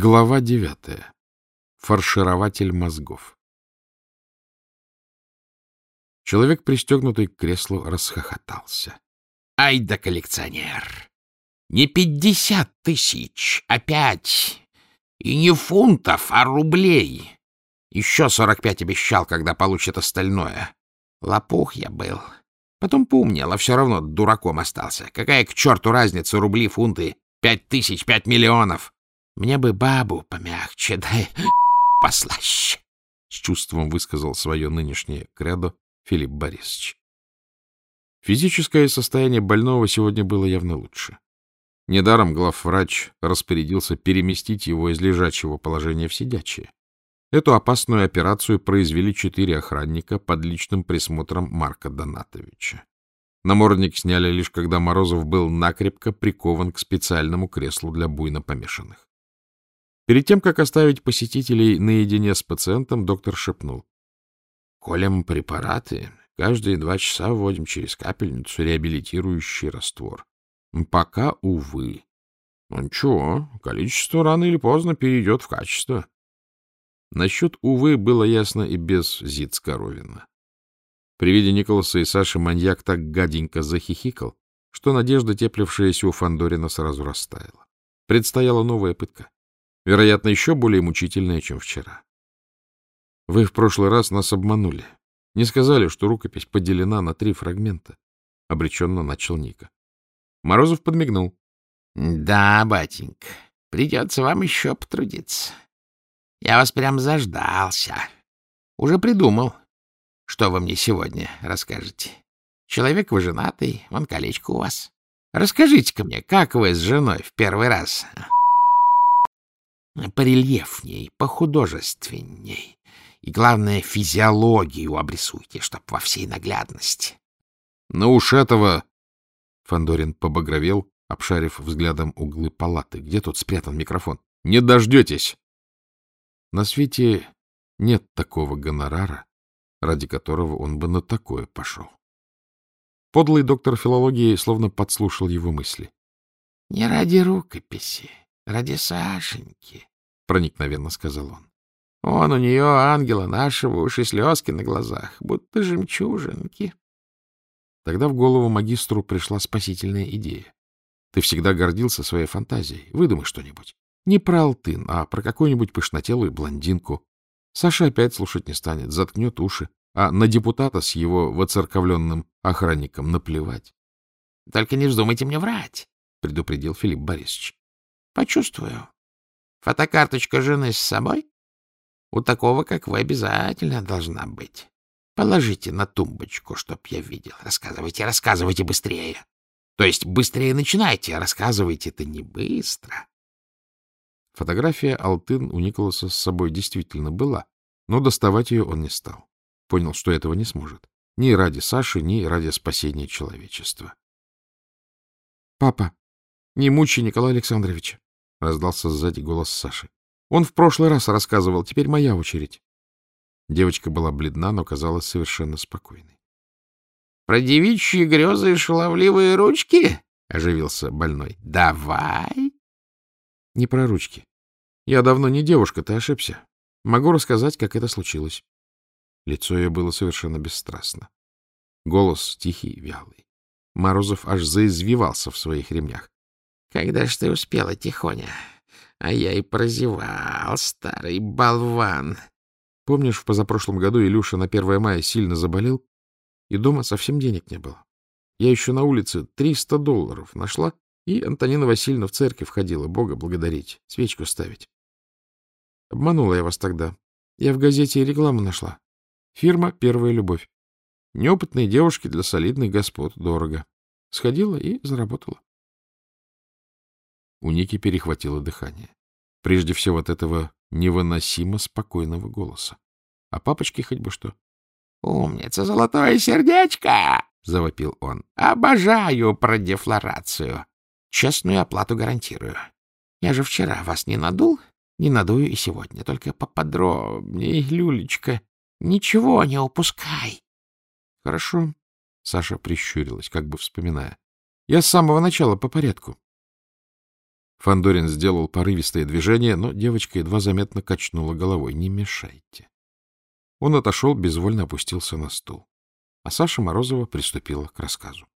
Глава девятая. Фарширователь мозгов. Человек, пристегнутый к креслу, расхохотался. — Ай да коллекционер! Не пятьдесят тысяч, а пять! И не фунтов, а рублей! Еще сорок пять обещал, когда получит остальное. Лопух я был. Потом поумнел, а все равно дураком остался. Какая к черту разница рубли, фунты? Пять тысяч, пять миллионов! Мне бы бабу помягче, да послаще. С чувством высказал свое нынешнее кредо Филипп Борисович. Физическое состояние больного сегодня было явно лучше. Недаром главврач распорядился переместить его из лежачего положения в сидячее. Эту опасную операцию произвели четыре охранника под личным присмотром Марка Донатовича. Намордник сняли лишь когда Морозов был накрепко прикован к специальному креслу для буйно помешанных. Перед тем, как оставить посетителей наедине с пациентом, доктор шепнул. — Колем препараты. Каждые два часа вводим через капельницу реабилитирующий раствор. Пока, увы. Ну ничего, количество рано или поздно перейдет в качество. Насчет «увы» было ясно и без Зиц Коровина. При виде Николаса и Саши маньяк так гаденько захихикал, что надежда, теплившаяся у Фандорина, сразу растаяла. Предстояла новая пытка вероятно, еще более мучительное, чем вчера. Вы в прошлый раз нас обманули. Не сказали, что рукопись поделена на три фрагмента. Обреченно начал Ника. Морозов подмигнул. — Да, батенька, придется вам еще потрудиться. Я вас прям заждался. Уже придумал, что вы мне сегодня расскажете. Человек вы женатый, вон колечко у вас. Расскажите-ка мне, как вы с женой в первый раз порельефней, похудожественней. И, главное, физиологию обрисуйте, чтоб во всей наглядности. — Ну уж этого... Фандорин побагровел, обшарив взглядом углы палаты. Где тут спрятан микрофон? — Не дождетесь! На свете нет такого гонорара, ради которого он бы на такое пошел. Подлый доктор филологии словно подслушал его мысли. — Не ради рукописи, ради Сашеньки, — проникновенно сказал он. — Он у нее, ангела нашего, уши слезки на глазах, будто жемчужинки. Тогда в голову магистру пришла спасительная идея. Ты всегда гордился своей фантазией. Выдумай что-нибудь. Не про Алтын, а про какую-нибудь пышнотелую блондинку. Саша опять слушать не станет, заткнет уши, а на депутата с его воцерковленным охранником наплевать. — Только не вздумайте мне врать, — предупредил Филипп Борисович. Почувствую. Фотокарточка жены с собой? У такого, как вы, обязательно должна быть. Положите на тумбочку, чтоб я видел. Рассказывайте, рассказывайте быстрее. То есть быстрее начинайте, а рассказывайте-то не быстро. Фотография Алтын у Николаса с собой действительно была, но доставать ее он не стал. Понял, что этого не сможет. Ни ради Саши, ни ради спасения человечества. — Папа, не мучай Николая Александровича. — раздался сзади голос Саши. — Он в прошлый раз рассказывал, теперь моя очередь. Девочка была бледна, но казалась совершенно спокойной. — Про девичьи грезы и шаловливые ручки? — оживился больной. — Давай. — Не про ручки. Я давно не девушка, ты ошибся. Могу рассказать, как это случилось. Лицо ее было совершенно бесстрастно. Голос тихий, вялый. Морозов аж заизвивался в своих ремнях. Когда ж ты успела, Тихоня? А я и прозевал, старый болван. Помнишь, в позапрошлом году Илюша на 1 мая сильно заболел, и дома совсем денег не было? Я еще на улице 300 долларов нашла, и Антонина Васильевна в церковь ходила Бога благодарить, свечку ставить. Обманула я вас тогда. Я в газете рекламу нашла. Фирма «Первая любовь». Неопытные девушки для солидных господ дорого. Сходила и заработала. У Ники перехватило дыхание. Прежде всего от этого невыносимо спокойного голоса. А папочке хоть бы что. — Умница, золотое сердечко! — завопил он. — Обожаю продефлорацию. Честную оплату гарантирую. Я же вчера вас не надул, не надую и сегодня. Только поподробнее, Люлечка. Ничего не упускай. — Хорошо. Саша прищурилась, как бы вспоминая. — Я с самого начала по порядку. Фандорин сделал порывистое движение, но девочка едва заметно качнула головой. «Не мешайте». Он отошел, безвольно опустился на стул. А Саша Морозова приступила к рассказу.